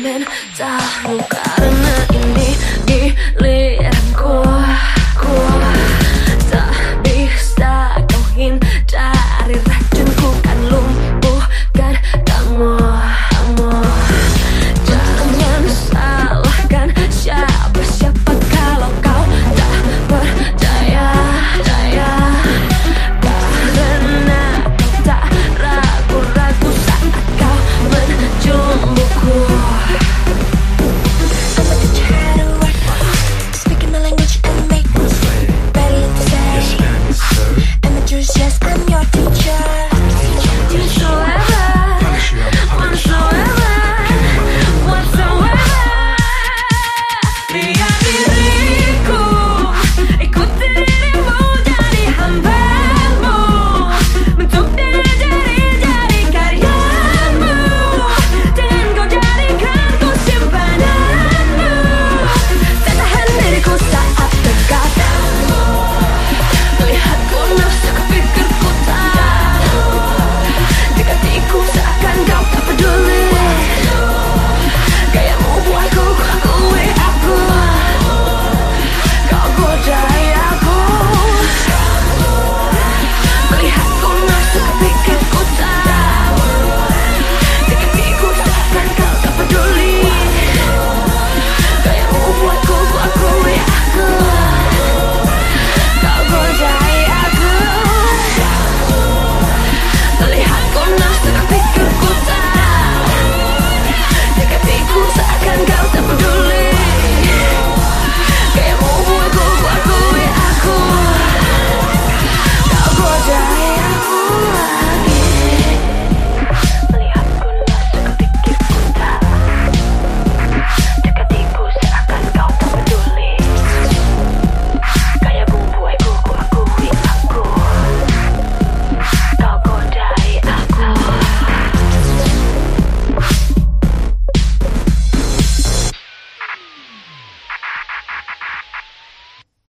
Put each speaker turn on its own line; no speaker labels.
comenzar nunca.